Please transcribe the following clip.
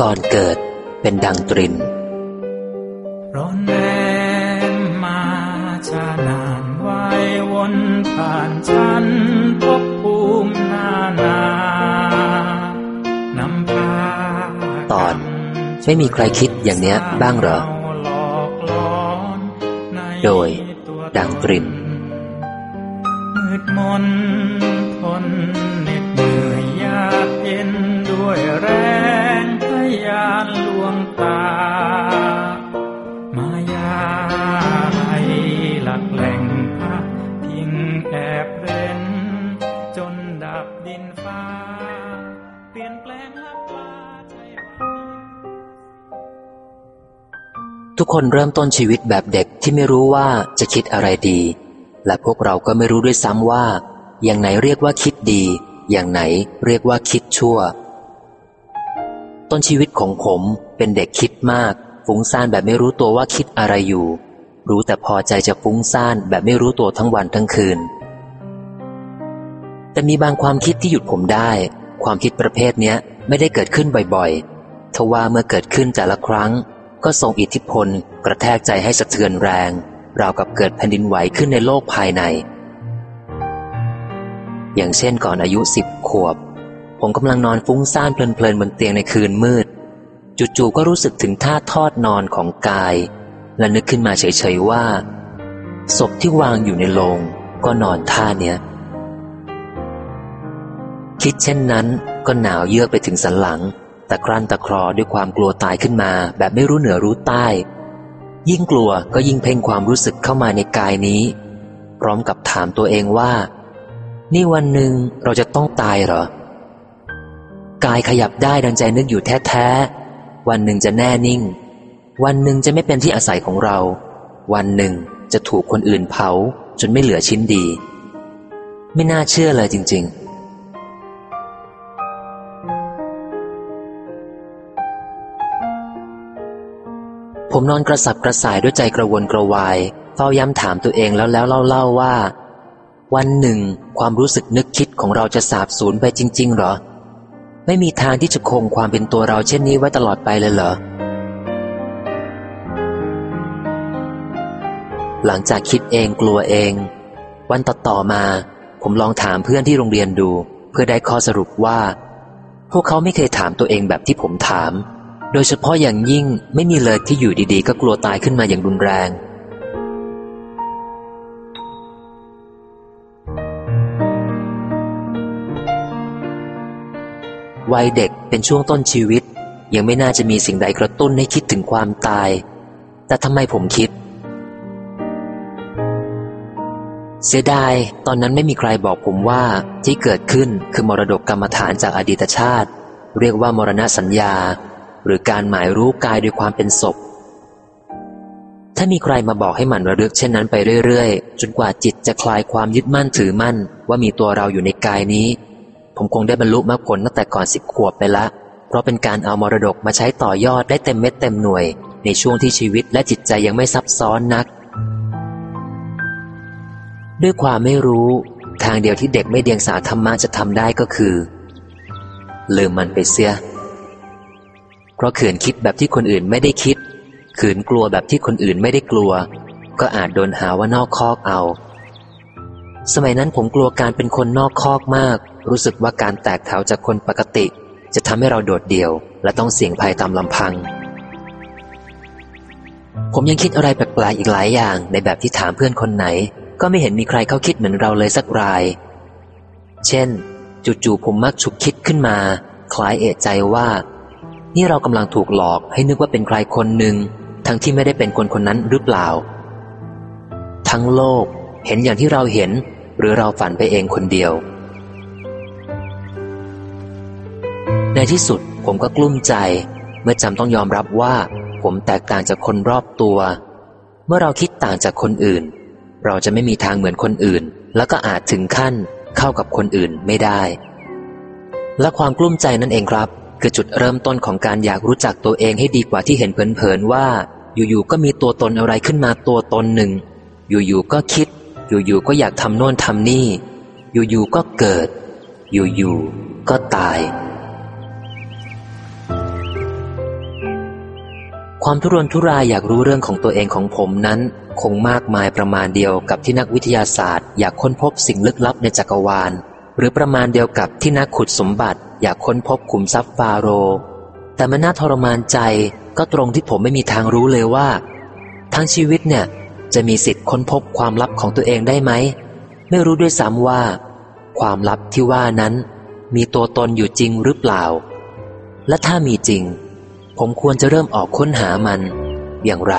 ก่อนเกิดเป็นดังตริน ร้อนแรมมาชานานไว้วนผ่านฉันพบภูมินานา นำพาตอน ไม่มีใครคิดอย่างเนี้ยบ้างเหรอ โดย ดังตรินมืดมนทนเหน็ดเหนื่อยยากเย็นด้วยแรง ทุกคนเริ่มต้นชีวิตแบบเด็กที่ไม่รู้ว่าจะคิดอะไรดี และพวกเราก็ไม่รู้ด้วยซ้ำว่า อย่างไหนเรียกว่าคิดดี อย่างไหนเรียกว่าคิดชั่ว ต้นชีวิตของผมเป็นเด็กคิดมาก ฟุ้งซ่านแบบไม่รู้ตัวว่าคิดอะไรอยู่ รู้แต่พอใจจะฟุ้งซ่านแบบไม่รู้ตัวทั้งวันทั้งคืน แต่มีบางความคิดที่หยุดผมได้ ความคิดประเภทนี้ไม่ได้เกิดขึ้นบ่อยๆทว่าเมื่อเกิดขึ้นแต่ละครั้ง ก็ส่งอิทธิพลกระแทกใจให้สะเทือนแรง ราวกับเกิดแผ่นดินไหวขึ้นในโลกภายใน อย่างเช่นก่อนอายุสิบขวบ ผมกำลังนอนฟุ้งซ่านเพลินๆบนเตียงในคืนมืด จู่ๆก็รู้สึกถึงท่าทอดนอนของกาย และนึกขึ้นมาเฉยๆว่า ศพที่วางอยู่ในโลงก็นอนท่าเนี้ย คิดเช่นนั้นก็หนาวเยือกไปถึงสันหลัง ต่ครั่นตะครอด้วยความกลัวตายขึ้นมา แบบไม่รู้เหนือรู้ใต้ ยิ่งกลัวก็ยิ่งเพ่งความรู้สึกเข้ามาในกายนี้ พร้อมกับถามตัวเองว่า นี่วันหนึ่งเราจะต้องตายเหรอกายขยับได้ดังใจนึกอยู่แท้ๆ วันหนึ่งจะแน่นิ่ง วันหนึ่งจะไม่เป็นที่อาศัยของเรา วันหนึ่งจะถูกคนอื่นเผาจนไม่เหลือชิ้นดี ไม่น่าเชื่อเลยจริง ๆ ผมนอนกระสับกระส่ายด้วยใจกระวนกระวายเฝ้าย้ำถามตัวเองแล้วแล้วเล่าๆว่า วันหนึ่ง ความรู้สึกนึกคิดของเราจะสาบสูญไปจริง ๆ หรอ ไม่มีทางที่จะคงความเป็นตัวเราเช่นนี้ไว้ตลอดไปเลยเหรอ หลังจากคิดเองกลัวเอง วันต่อต่อๆมา ผมลองถามเพื่อนที่โรงเรียนดู เพื่อได้ข้อสรุปว่า พวกเขาไม่เคยถามตัวเองแบบที่ผมถาม โดยเฉพาะอย่างยิ่งไม่มีเลยที่อยู่ดีๆ ก็กลัวตายขึ้นมาอย่างรุนแรง วัยเด็กเป็นช่วงต้นชีวิต ยังไม่น่าจะมีสิ่งใดกระตุ้นให้คิดถึงความตาย แต่ทำไมผมคิด เสียดายตอนนั้นไม่มีใครบอกผมว่าที่เกิดขึ้นคือมรดกกรรมฐานจากอดีตชาติ เรียกว่ามรณะสัญญา หรือการหมายรู้กายด้วยความเป็นศพ ถ้ามีใครมาบอกให้มันระลึกเช่นนั้นไปเรื่อยๆ จนกว่าจิตจะคลายความยึดมั่นถือมั่น ว่ามีตัวเราอยู่ในกายนี้ ผมคงได้บรรลุมรรคผลตั้งแต่ก่อนสิบขวบไปละ เพราะเป็นการเอามรดกมาใช้ต่อยอดได้เต็มเม็ดเต็มหน่วย ในช่วงที่ชีวิตและจิตใจยังไม่ซับซ้อนนัก ด้วยความไม่รู้ทางเดียวที่เด็กไม่เดียงสาธรรมะจะทำได้ก็คือ ลืมมันไปเสีย เพราะขืนคิดแบบที่คนอื่นไม่ได้คิด ขืนกลัวแบบที่คนอื่นไม่ได้กลัว ก็อาจโดนหาว่านอกคอกเอา สมัยนั้นผมกลัวการเป็นคนนอกคอกมาก รู้สึกว่าการแตกแถวจากคนปกติ จะทำให้เราโดดเดี่ยว และต้องเสี่ยงภัยตามลำพัง ผมยังคิดอะไรแปลกๆอีกหลายอย่างในแบบที่ถามเพื่อนคนไหน ก็ไม่เห็นมีใครเขาคิดเหมือนเราเลยสักราย เช่น จู่ๆผมมักฉุกคิดขึ้นมา คล้ายเอะใจว่า นี่เรากำลังถูกหลอกให้นึกว่าเป็นใครคนหนึ่ง ทั้งที่ไม่ได้เป็นคนคนนั้นหรือเปล่า ทั้งโลกเห็นอย่างที่เราเห็น หรือเราฝันไปเองคนเดียว ในที่สุดผมก็กลุ้มใจ เมื่อจำต้องยอมรับว่าผมแตกต่างจากคนรอบตัว เมื่อเราคิดต่างจากคนอื่น เราจะไม่มีทางเหมือนคนอื่น แล้วก็อาจถึงขั้นเข้ากับคนอื่นไม่ได้ และความกลุ้มใจนั่นเองครับ คือจุดเริ่มต้นของการอยากรู้จักตัวเองให้ดีกว่าที่เห็นเผินๆว่า อยู่ๆก็มีตัวตนอะไรขึ้นมาตัวตนหนึ่ง อยู่ๆก็คิด อยู่ๆก็อยากทำโน่นทำนี่ อยู่ๆก็เกิด อยู่ๆก็ตาย ความทุรนทุรายอยากรู้เรื่องของตัวเองของผมนั้น คงมากมายประมาณเดียวกับที่นักวิทยาศาสตร์ อยากค้นพบสิ่งลึกลับในจักรวาล หรือประมาณเดียวกับที่นักขุดสมบัติ อยากค้นพบขุมทรัพย์ฟาโรห์แต่มันน่าทรมานใจก็ตรงที่ผมไม่มีทางรู้เลยว่า ทั้งชีวิตเนี่ย จะมีสิทธิ์ค้นพบความลับของตัวเองได้ไหม ไม่รู้ด้วยซ้ำว่า ความลับที่ว่านั้น มีตัวตนอยู่จริงหรือเปล่า และถ้ามีจริง ผมควรจะเริ่มออกค้นหามัน อย่างไร